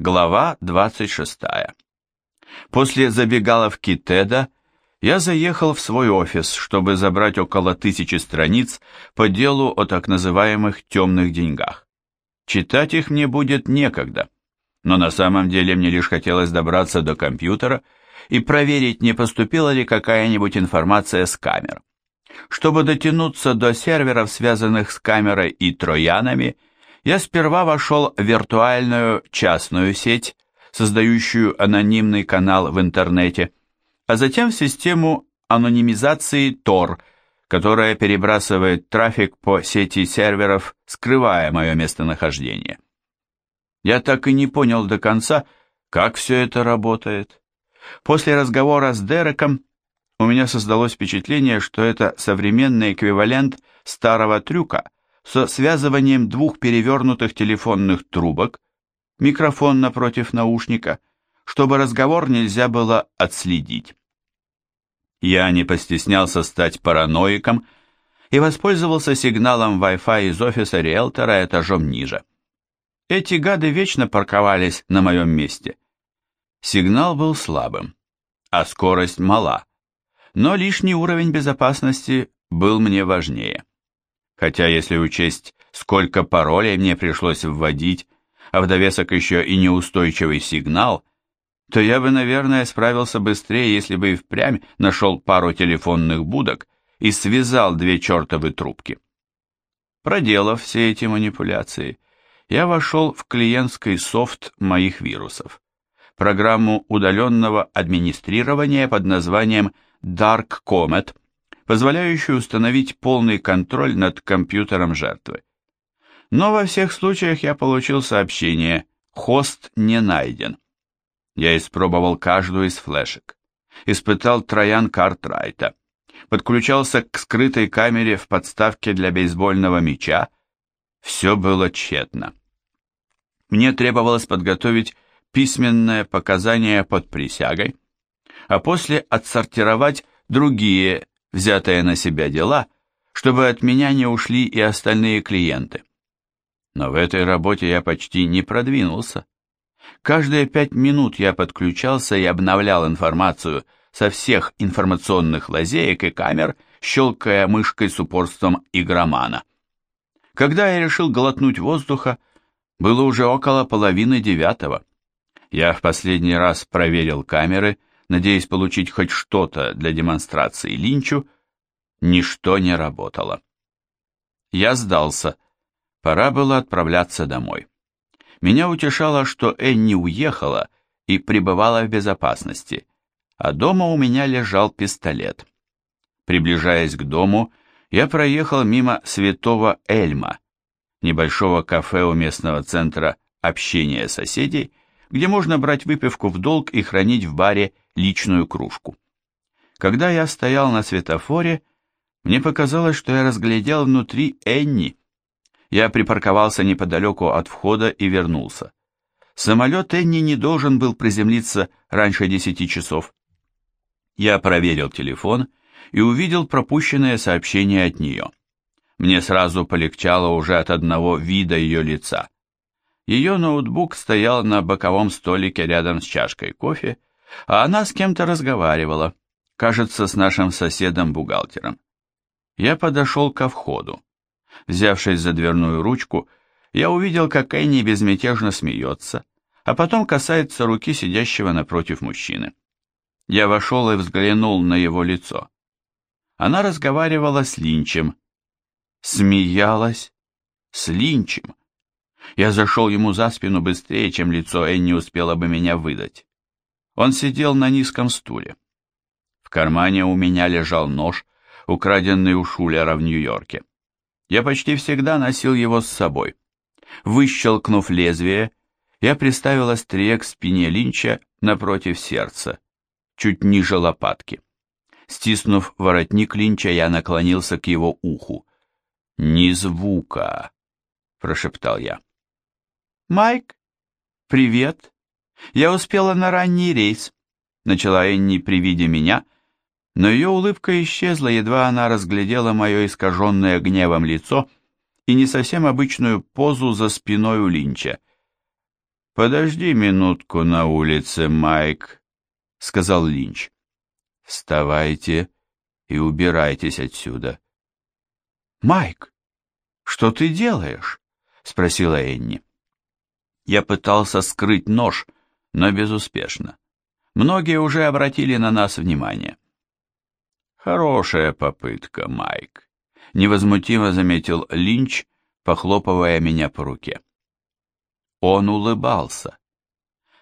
Глава 26. После забегаловки Теда я заехал в свой офис, чтобы забрать около тысячи страниц по делу о так называемых темных деньгах. Читать их мне будет некогда, но на самом деле мне лишь хотелось добраться до компьютера и проверить, не поступила ли какая-нибудь информация с камер. Чтобы дотянуться до серверов, связанных с камерой и троянами, я сперва вошел в виртуальную частную сеть, создающую анонимный канал в интернете, а затем в систему анонимизации Tor, которая перебрасывает трафик по сети серверов, скрывая мое местонахождение. Я так и не понял до конца, как все это работает. После разговора с Дереком у меня создалось впечатление, что это современный эквивалент старого трюка со связыванием двух перевернутых телефонных трубок, микрофон напротив наушника, чтобы разговор нельзя было отследить. Я не постеснялся стать параноиком и воспользовался сигналом Wi-Fi из офиса риэлтора этажом ниже. Эти гады вечно парковались на моем месте. Сигнал был слабым, а скорость мала но лишний уровень безопасности был мне важнее. Хотя если учесть, сколько паролей мне пришлось вводить, а в довесок еще и неустойчивый сигнал, то я бы, наверное, справился быстрее, если бы и впрямь нашел пару телефонных будок и связал две чертовы трубки. Проделав все эти манипуляции, я вошел в клиентский софт моих вирусов, программу удаленного администрирования под названием Dark Comet, позволяющую установить полный контроль над компьютером жертвы. Но во всех случаях я получил сообщение «Хост не найден». Я испробовал каждую из флешек, испытал троян Картрайта, подключался к скрытой камере в подставке для бейсбольного мяча. Все было тщетно. Мне требовалось подготовить письменное показание под присягой, а после отсортировать другие, взятые на себя дела, чтобы от меня не ушли и остальные клиенты. Но в этой работе я почти не продвинулся. Каждые пять минут я подключался и обновлял информацию со всех информационных лазеек и камер, щелкая мышкой с упорством игромана. Когда я решил глотнуть воздуха, было уже около половины девятого. Я в последний раз проверил камеры надеясь получить хоть что-то для демонстрации Линчу, ничто не работало. Я сдался. Пора было отправляться домой. Меня утешало, что Энни уехала и пребывала в безопасности, а дома у меня лежал пистолет. Приближаясь к дому, я проехал мимо Святого Эльма, небольшого кафе у местного центра общения соседей, где можно брать выпивку в долг и хранить в баре личную кружку. Когда я стоял на светофоре, мне показалось, что я разглядел внутри Энни. Я припарковался неподалеку от входа и вернулся. Самолет Энни не должен был приземлиться раньше десяти часов. Я проверил телефон и увидел пропущенное сообщение от нее. Мне сразу полегчало уже от одного вида ее лица. Ее ноутбук стоял на боковом столике рядом с чашкой кофе, а она с кем-то разговаривала, кажется, с нашим соседом-бухгалтером. Я подошел ко входу. Взявшись за дверную ручку, я увидел, как Энни безмятежно смеется, а потом касается руки сидящего напротив мужчины. Я вошел и взглянул на его лицо. Она разговаривала с Линчем. Смеялась с Линчем. Я зашел ему за спину быстрее, чем лицо Энни успело бы меня выдать. Он сидел на низком стуле. В кармане у меня лежал нож, украденный у Шулера в Нью-Йорке. Я почти всегда носил его с собой. Выщелкнув лезвие, я приставил острие к спине Линча напротив сердца, чуть ниже лопатки. Стиснув воротник Линча, я наклонился к его уху. «Ни звука!» — прошептал я. «Майк, привет. Я успела на ранний рейс», — начала Энни при виде меня, но ее улыбка исчезла, едва она разглядела мое искаженное гневом лицо и не совсем обычную позу за спиной у Линча. «Подожди минутку на улице, Майк», — сказал Линч. «Вставайте и убирайтесь отсюда». «Майк, что ты делаешь?» — спросила Энни. Я пытался скрыть нож, но безуспешно. Многие уже обратили на нас внимание. «Хорошая попытка, Майк», — невозмутимо заметил Линч, похлопывая меня по руке. Он улыбался.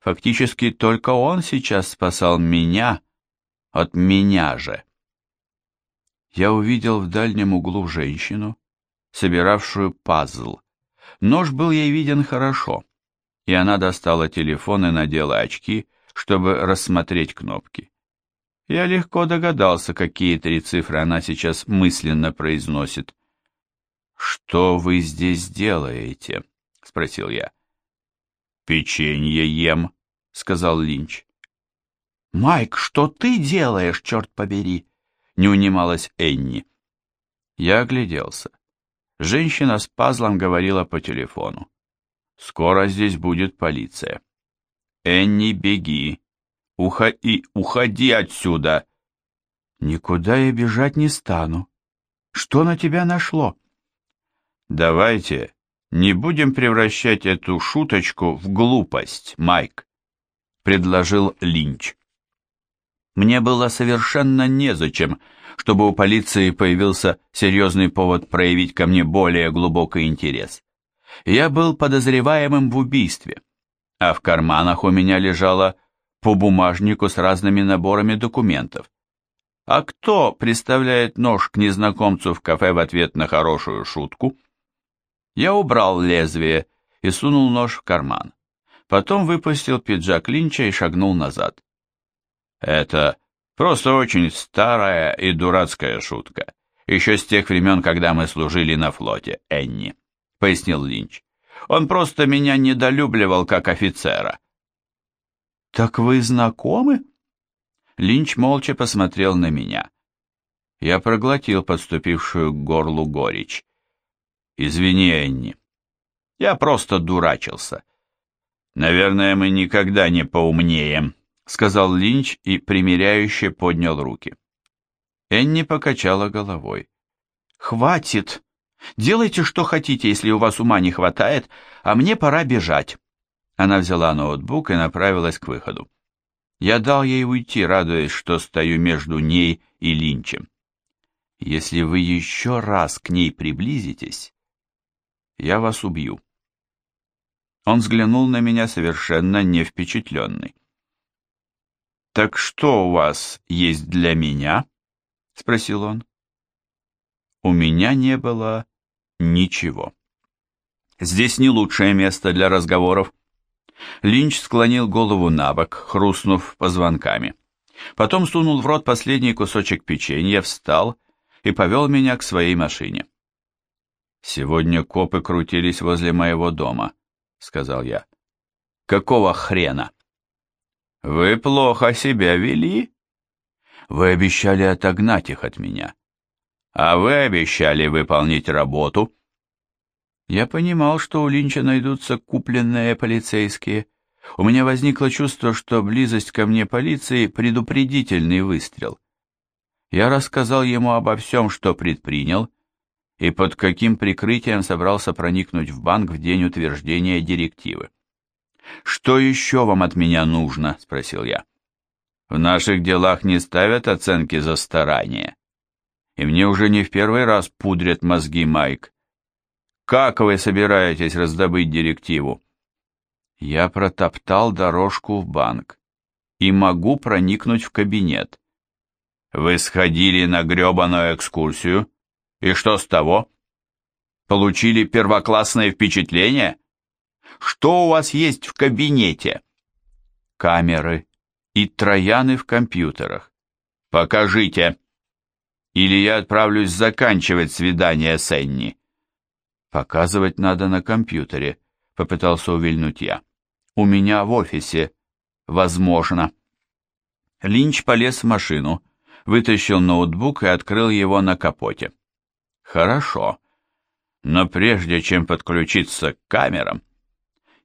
Фактически только он сейчас спасал меня от меня же. Я увидел в дальнем углу женщину, собиравшую пазл. Нож был ей виден хорошо, и она достала телефон и надела очки, чтобы рассмотреть кнопки. Я легко догадался, какие три цифры она сейчас мысленно произносит. «Что вы здесь делаете?» — спросил я. «Печенье ем», — сказал Линч. «Майк, что ты делаешь, черт побери?» — не унималась Энни. Я огляделся. Женщина с пазлом говорила по телефону. «Скоро здесь будет полиция». «Энни, беги! Уходи, уходи отсюда!» «Никуда я бежать не стану. Что на тебя нашло?» «Давайте не будем превращать эту шуточку в глупость, Майк», — предложил Линч. Мне было совершенно незачем, чтобы у полиции появился серьезный повод проявить ко мне более глубокий интерес. Я был подозреваемым в убийстве, а в карманах у меня лежало по бумажнику с разными наборами документов. А кто представляет нож к незнакомцу в кафе в ответ на хорошую шутку? Я убрал лезвие и сунул нож в карман. Потом выпустил пиджак Линча и шагнул назад. Это просто очень старая и дурацкая шутка. Еще с тех времен, когда мы служили на флоте, Энни, пояснил Линч. Он просто меня недолюбливал как офицера. Так вы знакомы? Линч молча посмотрел на меня. Я проглотил подступившую к горлу горечь. Извини, Энни. Я просто дурачился. Наверное, мы никогда не поумнеем, сказал Линч и примиряюще поднял руки. Энни покачала головой. Хватит. Делайте, что хотите, если у вас ума не хватает, а мне пора бежать. Она взяла ноутбук и направилась к выходу. Я дал ей уйти, радуясь, что стою между ней и Линчем. Если вы еще раз к ней приблизитесь, я вас убью. Он взглянул на меня совершенно не впечатленный. «Так что у вас есть для меня?» — спросил он. У меня не было ничего. Здесь не лучшее место для разговоров. Линч склонил голову на бок, хрустнув позвонками. Потом сунул в рот последний кусочек печенья, встал и повел меня к своей машине. «Сегодня копы крутились возле моего дома», — сказал я. «Какого хрена?» «Вы плохо себя вели?» «Вы обещали отогнать их от меня». «А вы обещали выполнить работу?» Я понимал, что у Линча найдутся купленные полицейские. У меня возникло чувство, что близость ко мне полиции — предупредительный выстрел. Я рассказал ему обо всем, что предпринял, и под каким прикрытием собрался проникнуть в банк в день утверждения директивы. «Что еще вам от меня нужно?» — спросил я. «В наших делах не ставят оценки за старание. И мне уже не в первый раз пудрят мозги, Майк. Как вы собираетесь раздобыть директиву?» Я протоптал дорожку в банк и могу проникнуть в кабинет. Вы сходили на гребаную экскурсию? И что с того? Получили первоклассное впечатление? Что у вас есть в кабинете? Камеры и трояны в компьютерах. Покажите. Или я отправлюсь заканчивать свидание с Энни. Показывать надо на компьютере, попытался увильнуть я. У меня в офисе. Возможно. Линч полез в машину, вытащил ноутбук и открыл его на капоте. Хорошо. Но прежде чем подключиться к камерам,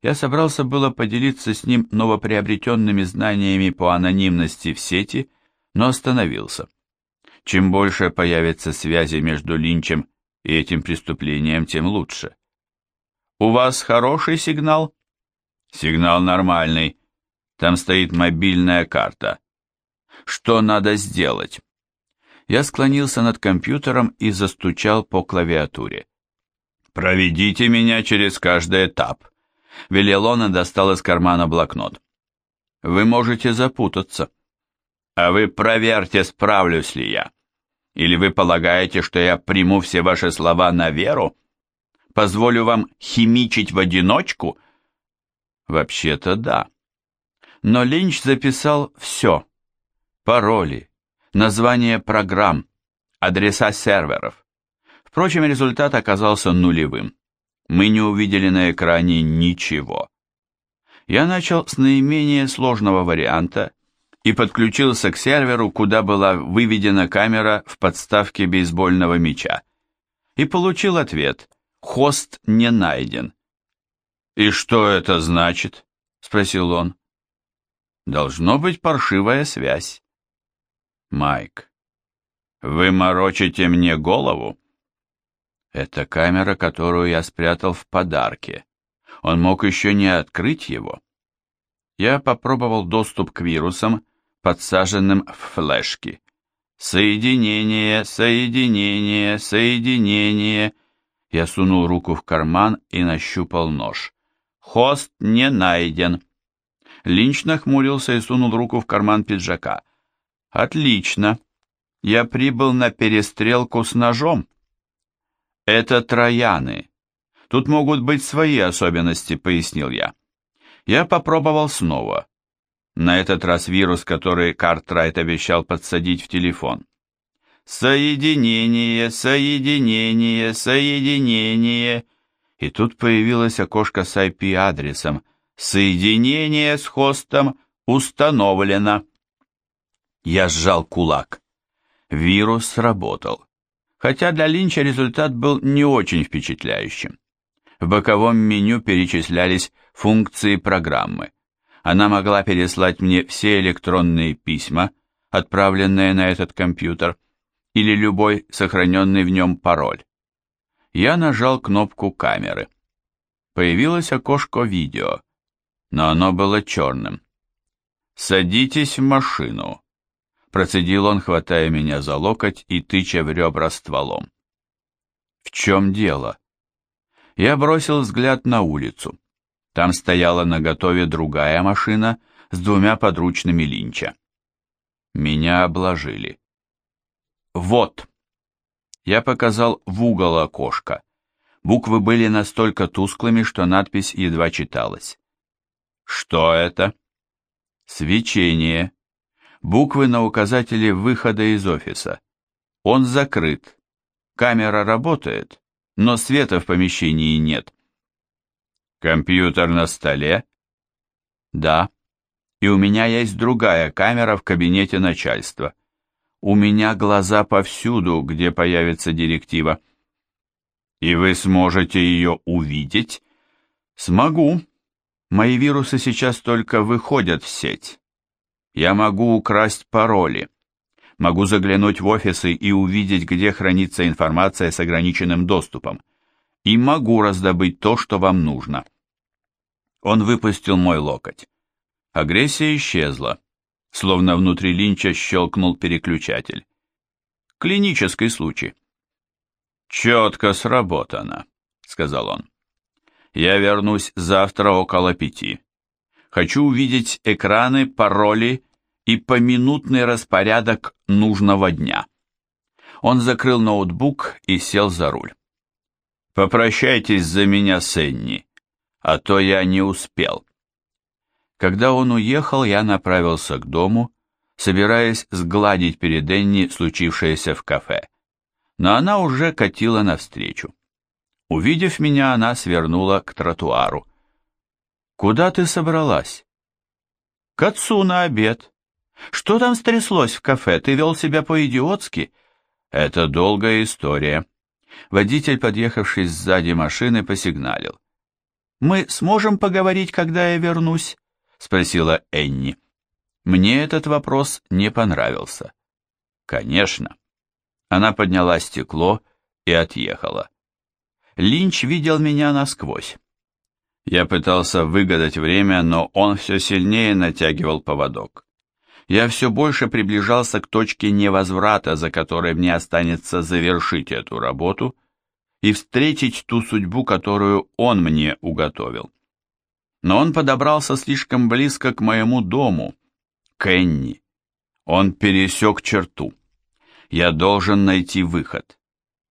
я собрался было поделиться с ним новоприобретенными знаниями по анонимности в сети, но остановился. Чем больше появится связи между Линчем и этим преступлением, тем лучше. «У вас хороший сигнал?» «Сигнал нормальный. Там стоит мобильная карта. Что надо сделать?» Я склонился над компьютером и застучал по клавиатуре. «Проведите меня через каждый этап», — велел он и достал из кармана блокнот. «Вы можете запутаться. А вы проверьте, справлюсь ли я. Или вы полагаете, что я приму все ваши слова на веру? Позволю вам химичить в одиночку?» Вообще-то да. Но Линч записал все. Пароли, название программ, адреса серверов. Впрочем, результат оказался нулевым. Мы не увидели на экране ничего. Я начал с наименее сложного варианта и подключился к серверу, куда была выведена камера в подставке бейсбольного мяча. И получил ответ «Хост не найден». «И что это значит?» — спросил он. «Должно быть паршивая связь». «Майк, вы морочите мне голову?» Это камера, которую я спрятал в подарке. Он мог еще не открыть его. Я попробовал доступ к вирусам, подсаженным в флешки. Соединение, соединение, соединение. Я сунул руку в карман и нащупал нож. Хост не найден. Линч нахмурился и сунул руку в карман пиджака. Отлично. Я прибыл на перестрелку с ножом. Это трояны. Тут могут быть свои особенности, пояснил я. Я попробовал снова. На этот раз вирус, который Картрайт обещал подсадить в телефон. Соединение, соединение, соединение. И тут появилось окошко с IP-адресом. Соединение с хостом установлено. Я сжал кулак. Вирус сработал хотя для Линча результат был не очень впечатляющим. В боковом меню перечислялись функции программы. Она могла переслать мне все электронные письма, отправленные на этот компьютер, или любой сохраненный в нем пароль. Я нажал кнопку камеры. Появилось окошко видео, но оно было черным. «Садитесь в машину», Процедил он, хватая меня за локоть и тыча в ребра стволом. В чем дело? Я бросил взгляд на улицу. Там стояла наготове другая машина с двумя подручными линча. Меня обложили. Вот. Я показал в угол окошка. Буквы были настолько тусклыми, что надпись едва читалась. Что это? Свечение, Буквы на указателе выхода из офиса. Он закрыт. Камера работает, но света в помещении нет. Компьютер на столе? Да. И у меня есть другая камера в кабинете начальства. У меня глаза повсюду, где появится директива. И вы сможете ее увидеть? Смогу. Мои вирусы сейчас только выходят в сеть. Я могу украсть пароли. Могу заглянуть в офисы и увидеть, где хранится информация с ограниченным доступом. И могу раздобыть то, что вам нужно. Он выпустил мой локоть. Агрессия исчезла, словно внутри Линча щелкнул переключатель. Клинический случай. «Четко сработано», — сказал он. «Я вернусь завтра около пяти. Хочу увидеть экраны, пароли и поминутный распорядок нужного дня. Он закрыл ноутбук и сел за руль. «Попрощайтесь за меня с Энни, а то я не успел». Когда он уехал, я направился к дому, собираясь сгладить перед Энни случившееся в кафе. Но она уже катила навстречу. Увидев меня, она свернула к тротуару. «Куда ты собралась?» «К отцу на обед. Что там стряслось в кафе? Ты вел себя по-идиотски? Это долгая история. Водитель, подъехавший сзади машины, посигналил. мы сможем поговорить, когда я вернусь?» — спросила Энни. Мне этот вопрос не понравился. «Конечно». Она подняла стекло и отъехала. Линч видел меня насквозь. Я пытался выгадать время, но он все сильнее натягивал поводок. Я все больше приближался к точке невозврата, за которой мне останется завершить эту работу и встретить ту судьбу, которую он мне уготовил. Но он подобрался слишком близко к моему дому, к Энни. Он пересек черту. Я должен найти выход.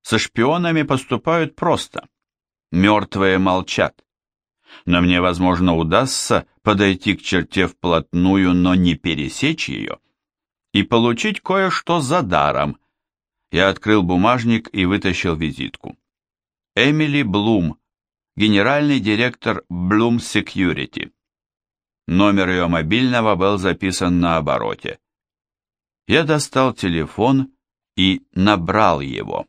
Со шпионами поступают просто. Мертвые молчат. Но мне, возможно, удастся подойти к черте вплотную, но не пересечь ее, и получить кое-что за даром. Я открыл бумажник и вытащил визитку. Эмили Блум, генеральный директор Bloom Security. Номер ее мобильного был записан на обороте. Я достал телефон и набрал его.